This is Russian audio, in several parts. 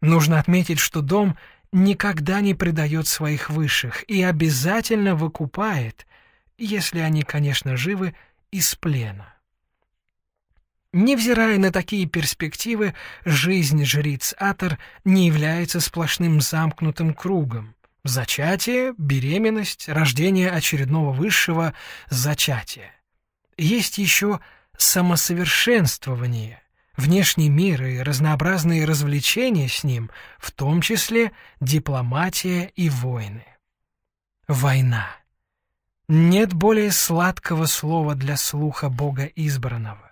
Нужно отметить, что дом никогда не предает своих высших и обязательно выкупает, если они, конечно, живы, из плена. Невзирая на такие перспективы, жизнь жриц Атор не является сплошным замкнутым кругом. Зачатие, беременность, рождение очередного высшего зачатия. Есть еще самосовершенствование, внешний мир и разнообразные развлечения с ним, в том числе дипломатия и войны. Война. Нет более сладкого слова для слуха Бога избранного.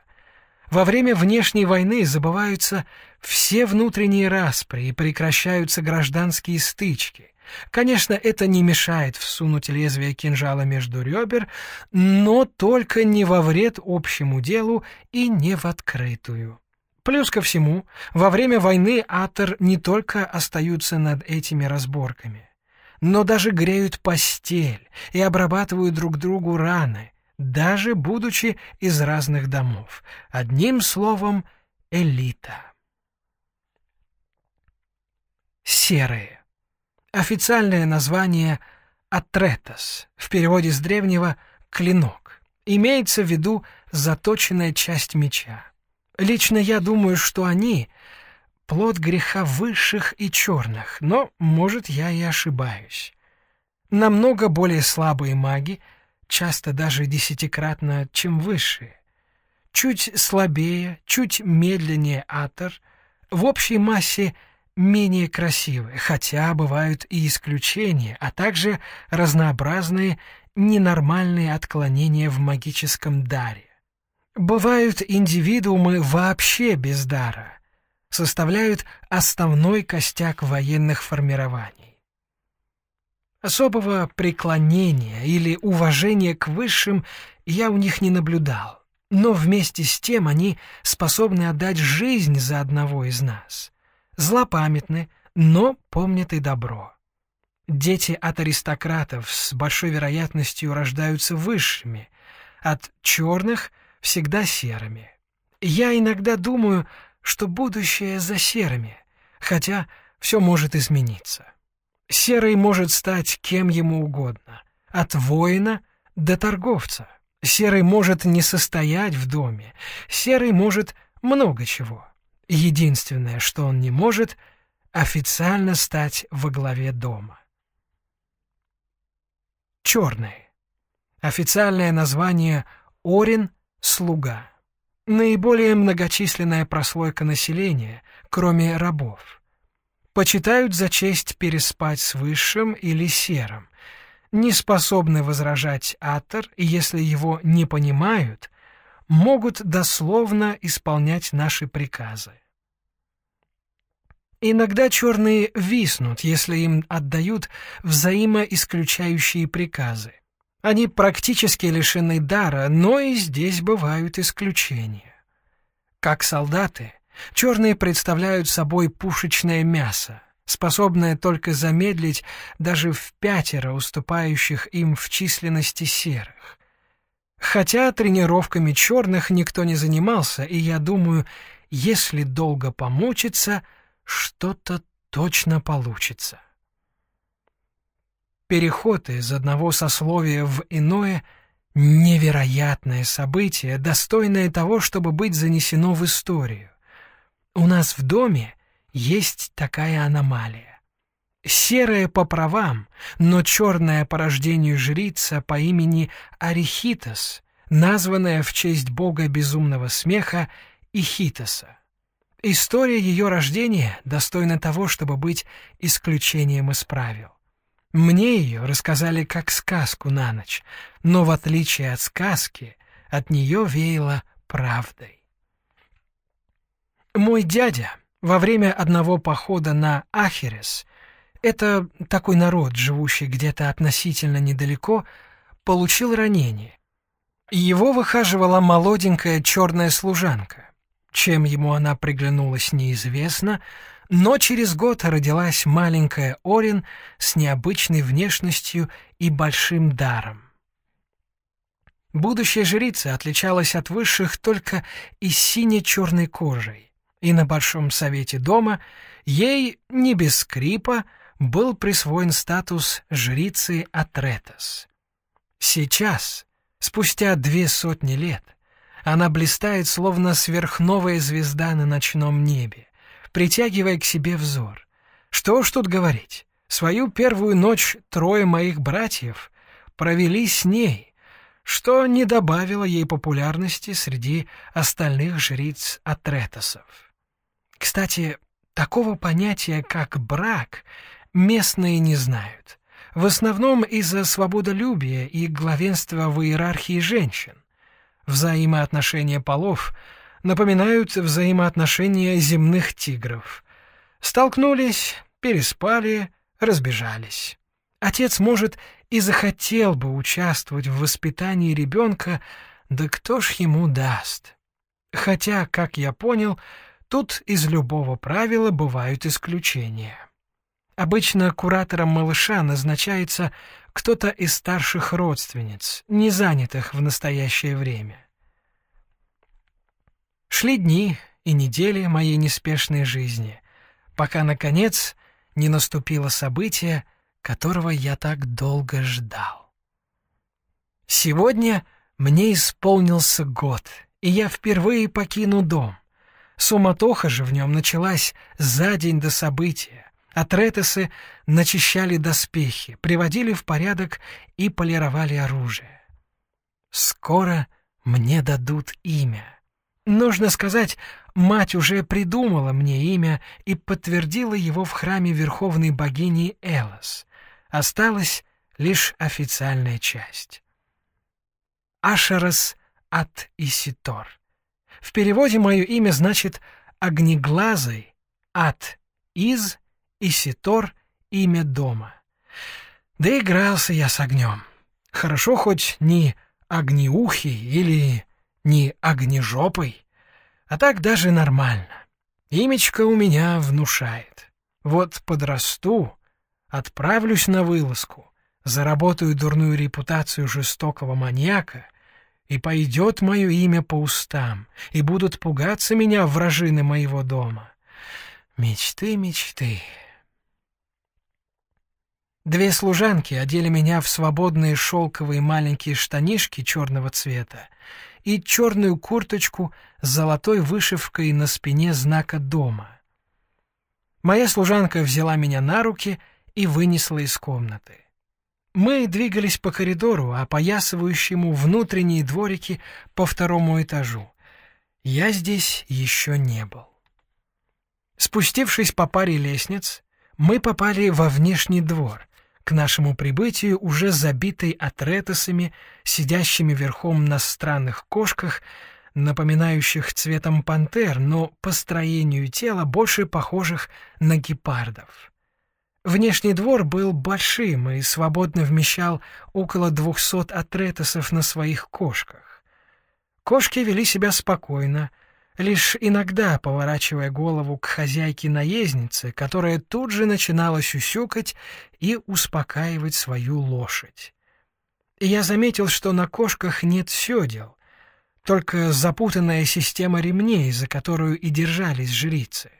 Во время внешней войны забываются все внутренние распри и прекращаются гражданские стычки. Конечно, это не мешает всунуть лезвие кинжала между ребер, но только не во вред общему делу и не в открытую. Плюс ко всему, во время войны Атор не только остаются над этими разборками, но даже греют постель и обрабатывают друг другу раны, даже будучи из разных домов. Одним словом, элита. Серые. Официальное название «атретос», в переводе с древнего «клинок». Имеется в виду заточенная часть меча. Лично я думаю, что они — плод греха высших и черных, но, может, я и ошибаюсь. Намного более слабые маги, часто даже десятикратно, чем высшие. Чуть слабее, чуть медленнее атор, в общей массе менее красивые, хотя бывают и исключения, а также разнообразные ненормальные отклонения в магическом даре. Бывают индивидуумы вообще без дара, составляют основной костяк военных формирований. Особого преклонения или уважения к высшим я у них не наблюдал, но вместе с тем они способны отдать жизнь за одного из нас. Злопамятны, но помнят и добро. Дети от аристократов с большой вероятностью рождаются высшими, от черных — всегда серыми. Я иногда думаю, что будущее за серыми, хотя все может измениться. Серый может стать кем ему угодно, от воина до торговца. Серый может не состоять в доме, серый может много чего. Единственное, что он не может — официально стать во главе дома. Черный. Официальное название — Орин слуга. Наиболее многочисленная прослойка населения, кроме рабов. Почитают за честь переспать с высшим или серым, не способны возражать атор, и если его не понимают, могут дословно исполнять наши приказы. Иногда черные виснут, если им отдают взаимоисключающие приказы. Они практически лишены дара, но и здесь бывают исключения. Как солдаты, черные представляют собой пушечное мясо, способное только замедлить даже в пятеро уступающих им в численности серых. Хотя тренировками черных никто не занимался, и я думаю, если долго помучиться, что-то точно получится. Переход из одного сословия в иное — невероятное событие, достойное того, чтобы быть занесено в историю. У нас в доме есть такая аномалия. Серая по правам, но черная по рождению жрица по имени Арихитос, названная в честь бога безумного смеха Ихитоса. История ее рождения достойна того, чтобы быть исключением из правил. Мне ее рассказали как сказку на ночь, но в отличие от сказки, от нее веяло правдой. Мой дядя во время одного похода на Ахерес, это такой народ, живущий где-то относительно недалеко, получил ранение. Его выхаживала молоденькая черная служанка. Чем ему она приглянулась, неизвестно, но через год родилась маленькая Орин с необычной внешностью и большим даром. Будущая жрица отличалась от высших только и сине-черной кожей. и на Большом Совете дома ей, не без скрипа, был присвоен статус жрицы Атретас. Сейчас, спустя две сотни лет, она блистает, словно сверхновая звезда на ночном небе, притягивая к себе взор. Что уж тут говорить, свою первую ночь трое моих братьев провели с ней, что не добавило ей популярности среди остальных жриц Атретосов. Кстати, такого понятия, как брак, местные не знают. В основном из-за свободолюбия и главенства в иерархии женщин. Взаимоотношения полов напоминают взаимоотношения земных тигров. Столкнулись, переспали, разбежались. Отец, может, и захотел бы участвовать в воспитании ребенка, да кто ж ему даст? Хотя, как я понял, тут из любого правила бывают исключения. Обычно куратором малыша назначается кто-то из старших родственниц, не занятых в настоящее время. Шли дни и недели моей неспешной жизни, пока, наконец, не наступило событие, которого я так долго ждал. Сегодня мне исполнился год, и я впервые покину дом. Суматоха же в нем началась за день до события. Атретесы начищали доспехи, приводили в порядок и полировали оружие. Скоро мне дадут имя. Нужно сказать, мать уже придумала мне имя и подтвердила его в храме верховной богини Элос. Осталась лишь официальная часть. Ашерас от Иситор. В переводе мое имя значит «огнеглазый», «от», «из», «Иситор» — имя дома. Да игрался я с огнем. Хорошо хоть не огнеухий или не огнежопый, а так даже нормально. Имечко у меня внушает. Вот подрасту, отправлюсь на вылазку, заработаю дурную репутацию жестокого маньяка, и пойдет мое имя по устам, и будут пугаться меня вражины моего дома. Мечты, мечты. Две служанки одели меня в свободные шелковые маленькие штанишки черного цвета и черную курточку с золотой вышивкой на спине знака дома. Моя служанка взяла меня на руки — и вынесла из комнаты. Мы двигались по коридору, опоясывающему внутренние дворики по второму этажу. Я здесь еще не был. Спустившись по паре лестниц, мы попали во внешний двор, к нашему прибытию уже забитый атретосами, сидящими верхом на странных кошках, напоминающих цветом пантер, но по строению тела больше похожих на гепардов. Внешний двор был большим и свободно вмещал около двухсот атретосов на своих кошках. Кошки вели себя спокойно, лишь иногда поворачивая голову к хозяйке-наезднице, которая тут же начинала сюсюкать и успокаивать свою лошадь. И я заметил, что на кошках нет сёдел, только запутанная система ремней, за которую и держались жрицы.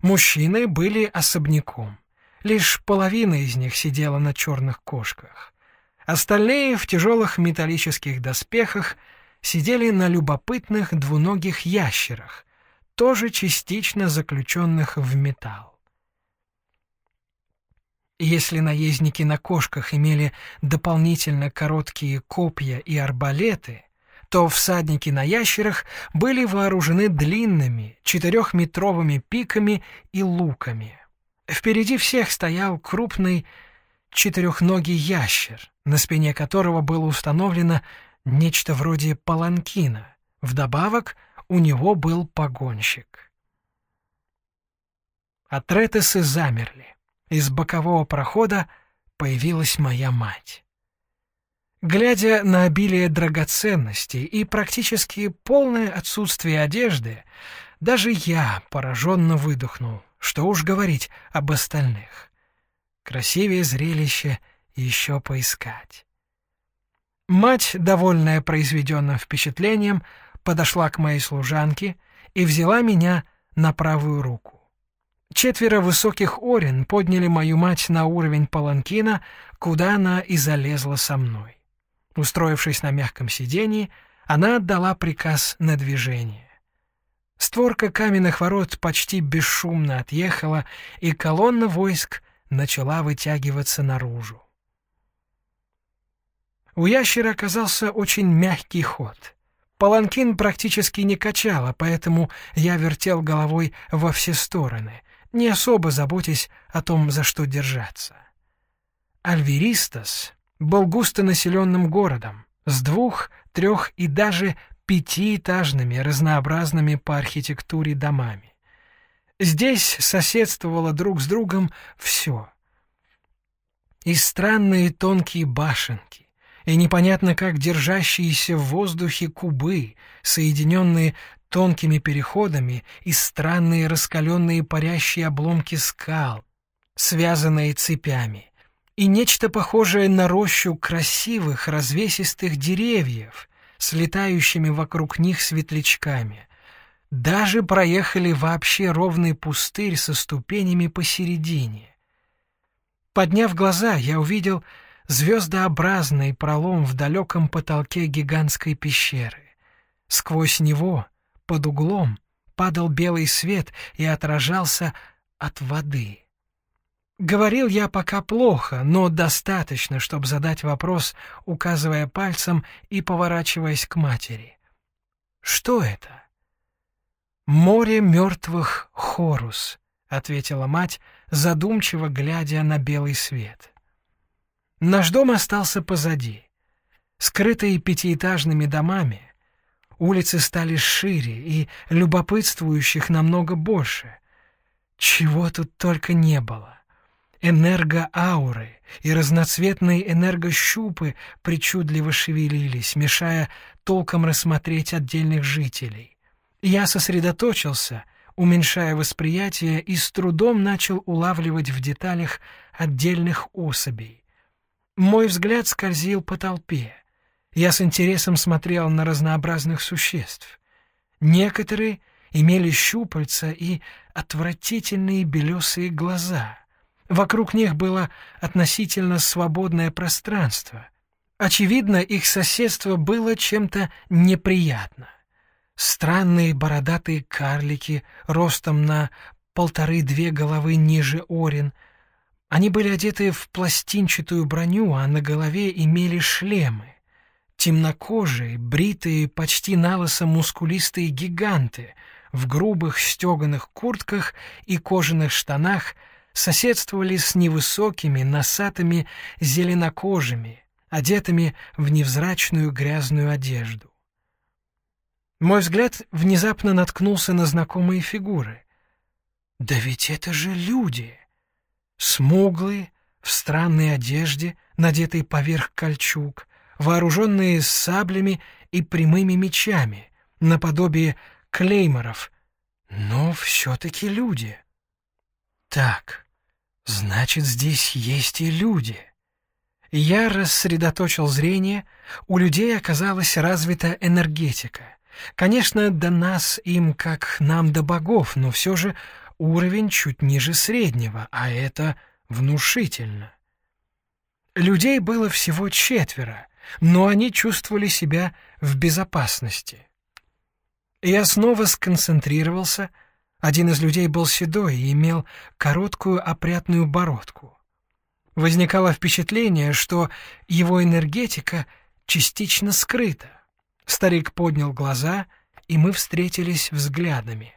Мужчины были особняком. Лишь половина из них сидела на черных кошках. Остальные в тяжелых металлических доспехах сидели на любопытных двуногих ящерах, тоже частично заключенных в металл. Если наездники на кошках имели дополнительно короткие копья и арбалеты, то всадники на ящерах были вооружены длинными четырехметровыми пиками и луками. Впереди всех стоял крупный четырехногий ящер, на спине которого было установлено нечто вроде паланкина. Вдобавок у него был погонщик. Атретесы замерли. Из бокового прохода появилась моя мать. Глядя на обилие драгоценностей и практически полное отсутствие одежды, даже я пораженно выдохнул. Что уж говорить об остальных. Красивее зрелище еще поискать. Мать, довольная произведенным впечатлением, подошла к моей служанке и взяла меня на правую руку. Четверо высоких орен подняли мою мать на уровень паланкина, куда она и залезла со мной. Устроившись на мягком сиденье, она отдала приказ на движение. Створка каменных ворот почти бесшумно отъехала, и колонна войск начала вытягиваться наружу. У ящера оказался очень мягкий ход. Паланкин практически не качало, поэтому я вертел головой во все стороны, не особо заботясь о том, за что держаться. Альверистас был густонаселенным городом с двух, трех и даже пятиэтажными разнообразными по архитектуре домами. Здесь соседствовало друг с другом все. И странные тонкие башенки, и непонятно как держащиеся в воздухе кубы, соединенные тонкими переходами, и странные раскаленные парящие обломки скал, связанные цепями, и нечто похожее на рощу красивых развесистых деревьев с летающими вокруг них светлячками. Даже проехали вообще ровный пустырь со ступенями посередине. Подняв глаза, я увидел звездообразный пролом в далеком потолке гигантской пещеры. Сквозь него, под углом, падал белый свет и отражался от воды. Говорил я пока плохо, но достаточно, чтобы задать вопрос, указывая пальцем и поворачиваясь к матери. «Что это?» «Море мертвых Хорус», — ответила мать, задумчиво глядя на белый свет. Наш дом остался позади. Скрытые пятиэтажными домами, улицы стали шире и любопытствующих намного больше. Чего тут только не было энергоауры и разноцветные энергощупы причудливо шевелились, мешая толком рассмотреть отдельных жителей. Я сосредоточился, уменьшая восприятие, и с трудом начал улавливать в деталях отдельных особей. Мой взгляд скользил по толпе. Я с интересом смотрел на разнообразных существ. Некоторые имели щупальца и отвратительные белесые глаза — Вокруг них было относительно свободное пространство. Очевидно, их соседство было чем-то неприятно. Странные бородатые карлики, ростом на полторы-две головы ниже Орин. Они были одеты в пластинчатую броню, а на голове имели шлемы. Темнокожие, бритые, почти налысо мускулистые гиганты в грубых стеганых куртках и кожаных штанах — соседствовали с невысокими, носатыми зеленокожими, одетыми в невзрачную грязную одежду. Мой взгляд внезапно наткнулся на знакомые фигуры. Да ведь это же люди! Смуглые, в странной одежде, надетой поверх кольчуг, вооруженные саблями и прямыми мечами, наподобие клейморов, но все-таки люди. Так, значит, здесь есть и люди. Я рассредоточил зрение, у людей оказалась развита энергетика. Конечно, до нас им, как нам до богов, но все же уровень чуть ниже среднего, а это внушительно. Людей было всего четверо, но они чувствовали себя в безопасности. Я снова сконцентрировался — один из людей был седой и имел короткую опрятную бородку. Возникало впечатление, что его энергетика частично скрыта. Старик поднял глаза, и мы встретились взглядами.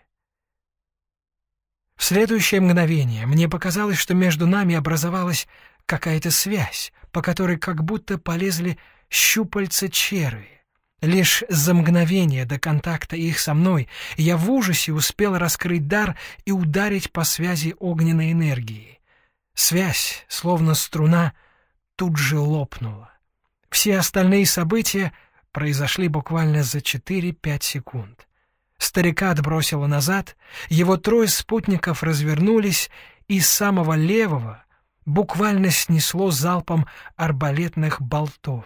В следующее мгновение мне показалось, что между нами образовалась какая-то связь, по которой как будто полезли щупальца черви. Лишь за мгновение до контакта их со мной я в ужасе успел раскрыть дар и ударить по связи огненной энергии. Связь, словно струна, тут же лопнула. Все остальные события произошли буквально за 4-5 секунд. Старика отбросило назад, его трое спутников развернулись, и с самого левого буквально снесло залпом арбалетных болтов.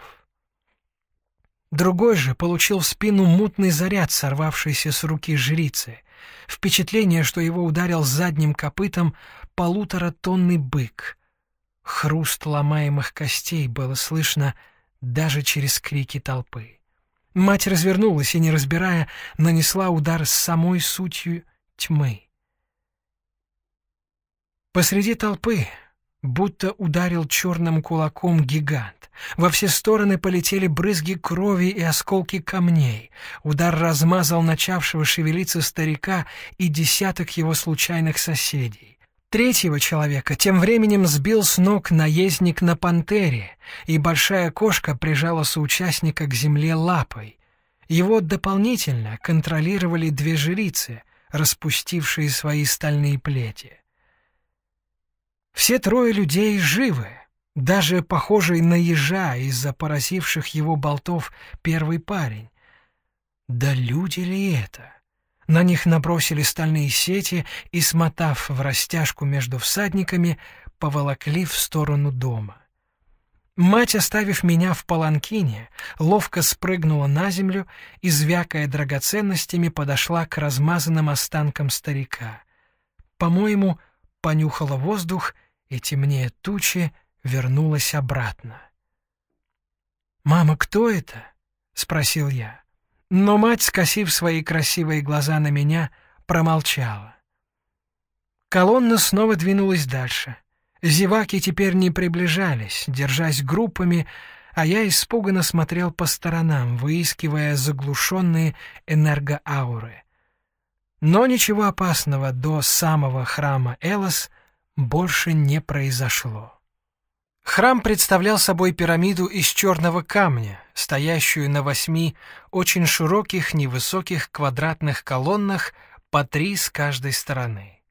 Другой же получил в спину мутный заряд, сорвавшийся с руки жрицы, Впечатление, что его ударил задним копытом полуторатонный бык. Хруст ломаемых костей было слышно даже через крики толпы. Мать развернулась и, не разбирая, нанесла удар с самой сутью тьмы. Посреди толпы будто ударил черным кулаком гигант. Во все стороны полетели брызги крови и осколки камней. Удар размазал начавшего шевелиться старика и десяток его случайных соседей. Третьего человека тем временем сбил с ног наездник на пантере, и большая кошка прижала соучастника к земле лапой. Его дополнительно контролировали две жрицы, распустившие свои стальные плети. Все трое людей живы, даже похожий на ежа из-за поразивших его болтов первый парень. Да люди ли это? На них набросили стальные сети и, смотав в растяжку между всадниками, поволокли в сторону дома. Мать, оставив меня в паланкине, ловко спрыгнула на землю и, звякая драгоценностями, подошла к размазанным останкам старика. По-моему, понюхала воздух и, темнее тучи, вернулась обратно. «Мама, кто это?» — спросил я. Но мать, скосив свои красивые глаза на меня, промолчала. Колонна снова двинулась дальше. Зеваки теперь не приближались, держась группами, а я испуганно смотрел по сторонам, выискивая заглушенные энергоауры. Но ничего опасного до самого храма Элос больше не произошло. Храм представлял собой пирамиду из черного камня, стоящую на восьми очень широких невысоких квадратных колоннах по три с каждой стороны.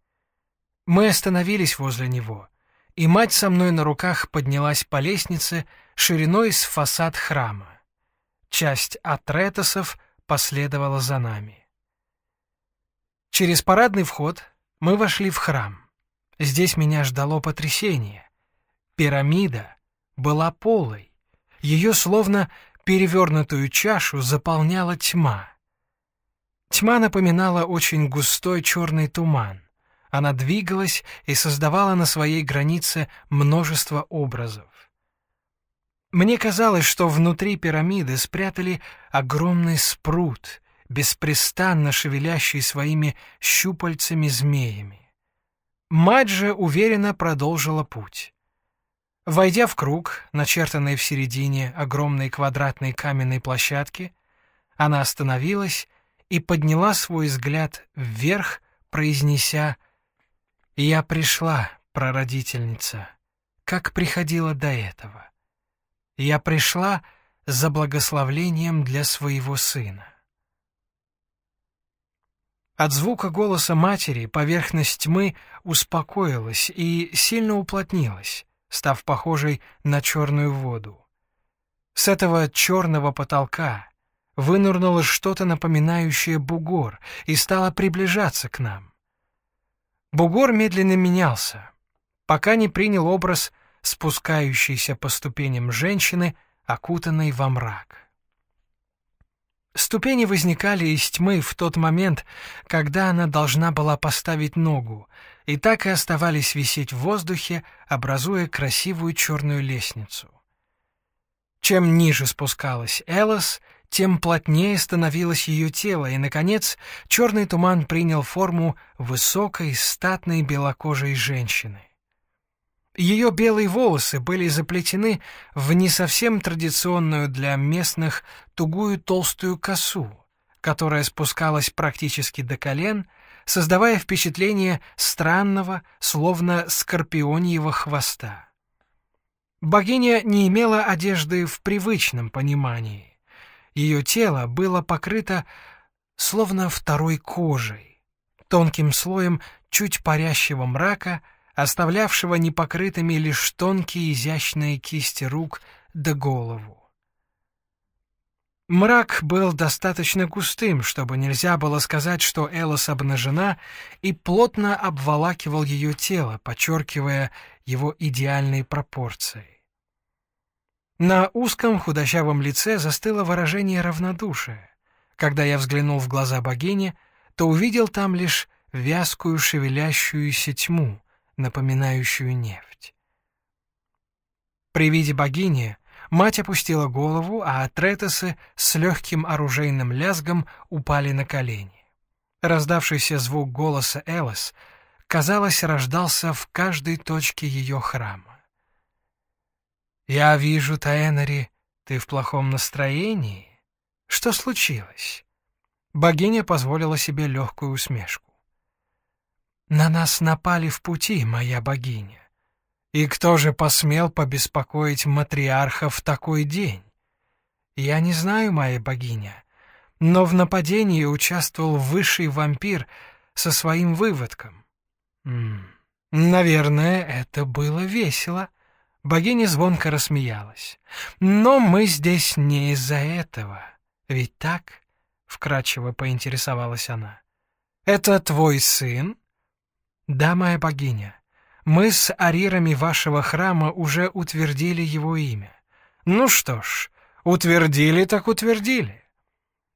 Мы остановились возле него, и мать со мной на руках поднялась по лестнице шириной с фасад храма. Часть атретосов последовала за нами. Через парадный вход мы вошли в храм. Здесь меня ждало потрясение. Пирамида была полой. Ее словно перевернутую чашу заполняла тьма. Тьма напоминала очень густой черный туман. Она двигалась и создавала на своей границе множество образов. Мне казалось, что внутри пирамиды спрятали огромный спрут, беспрестанно шевелящий своими щупальцами-змеями. Мать же уверенно продолжила путь. Войдя в круг, начертанный в середине огромной квадратной каменной площадки, она остановилась и подняла свой взгляд вверх, произнеся «Я пришла, прародительница, как приходила до этого. Я пришла за благословлением для своего сына». От звука голоса матери поверхность тьмы успокоилась и сильно уплотнилась, став похожей на черную воду. С этого черного потолка вынырнуло что-то напоминающее бугор и стало приближаться к нам. Бугор медленно менялся, пока не принял образ спускающейся по ступеням женщины, окутанной во мрак. Ступени возникали из тьмы в тот момент, когда она должна была поставить ногу, и так и оставались висеть в воздухе, образуя красивую черную лестницу. Чем ниже спускалась Элос, тем плотнее становилось ее тело, и, наконец, черный туман принял форму высокой, статной белокожей женщины. Ее белые волосы были заплетены в не совсем традиционную для местных тугую толстую косу, которая спускалась практически до колен, создавая впечатление странного, словно скорпионьего хвоста. Богиня не имела одежды в привычном понимании. Ее тело было покрыто словно второй кожей, тонким слоем чуть парящего мрака, оставлявшего непокрытыми лишь тонкие изящные кисти рук да голову. Мрак был достаточно густым, чтобы нельзя было сказать, что Элос обнажена, и плотно обволакивал ее тело, подчеркивая его идеальные пропорции. На узком худощавом лице застыло выражение равнодушия. Когда я взглянул в глаза богини, то увидел там лишь вязкую шевелящуюся тьму, напоминающую нефть. При виде богини мать опустила голову, а Третесы с легким оружейным лязгом упали на колени. Раздавшийся звук голоса Элис, казалось, рождался в каждой точке ее храма. «Я вижу, Таэнари, ты в плохом настроении? Что случилось?» Богиня позволила себе легкую усмешку. «На нас напали в пути, моя богиня. И кто же посмел побеспокоить матриарха в такой день? Я не знаю, моя богиня, но в нападении участвовал высший вампир со своим выводком. М -м, наверное, это было весело. Богиня звонко рассмеялась. Но мы здесь не из-за этого. Ведь так? Вкратчиво поинтересовалась она. Это твой сын? Да, моя богиня. Мы с арирами вашего храма уже утвердили его имя. Ну что ж, утвердили так утвердили.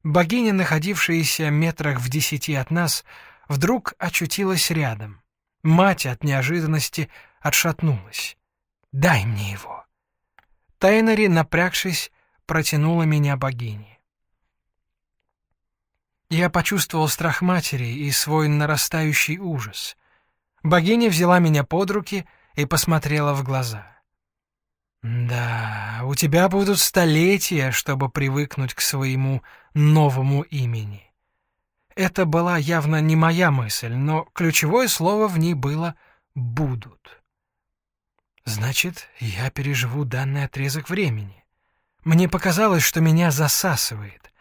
Богиня, находившаяся метрах в десяти от нас, вдруг очутилась рядом. Мать от неожиданности отшатнулась. «Дай мне его!» Тайнари, напрягшись, протянула меня богине. Я почувствовал страх матери и свой нарастающий ужас. Богиня взяла меня под руки и посмотрела в глаза. «Да, у тебя будут столетия, чтобы привыкнуть к своему новому имени». Это была явно не моя мысль, но ключевое слово в ней было «будут». Значит, я переживу данный отрезок времени. Мне показалось, что меня засасывает.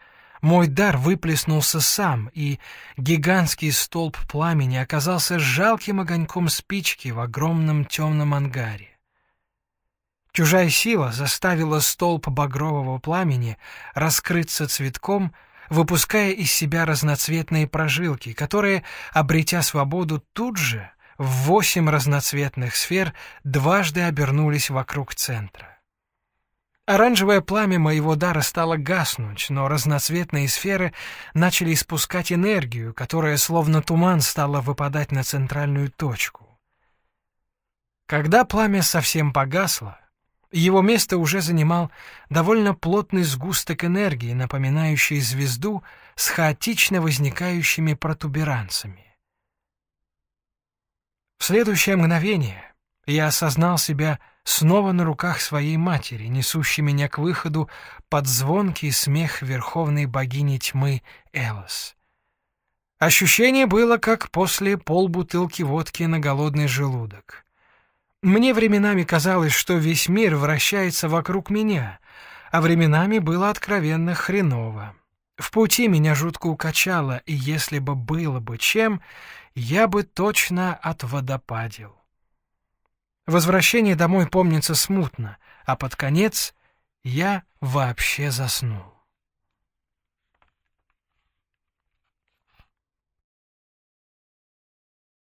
Мой дар выплеснулся сам, и гигантский столб пламени оказался жалким огоньком спички в огромном темном ангаре. Чужая сила заставила столб багрового пламени раскрыться цветком, выпуская из себя разноцветные прожилки, которые, обретя свободу тут же, в восемь разноцветных сфер дважды обернулись вокруг центра. Оранжевое пламя моего дара стало гаснуть, но разноцветные сферы начали испускать энергию, которая словно туман стала выпадать на центральную точку. Когда пламя совсем погасло, его место уже занимал довольно плотный сгусток энергии, напоминающий звезду с хаотично возникающими протуберанцами. В следующее мгновение я осознал себя снова на руках своей матери, несущей меня к выходу под звонкий смех верховной богини тьмы Элос. Ощущение было, как после полбутылки водки на голодный желудок. Мне временами казалось, что весь мир вращается вокруг меня, а временами было откровенно хреново. В пути меня жутко укачало, и если бы было бы чем, я бы точно отводопадил. Возвращение домой помнится смутно, а под конец я вообще заснул.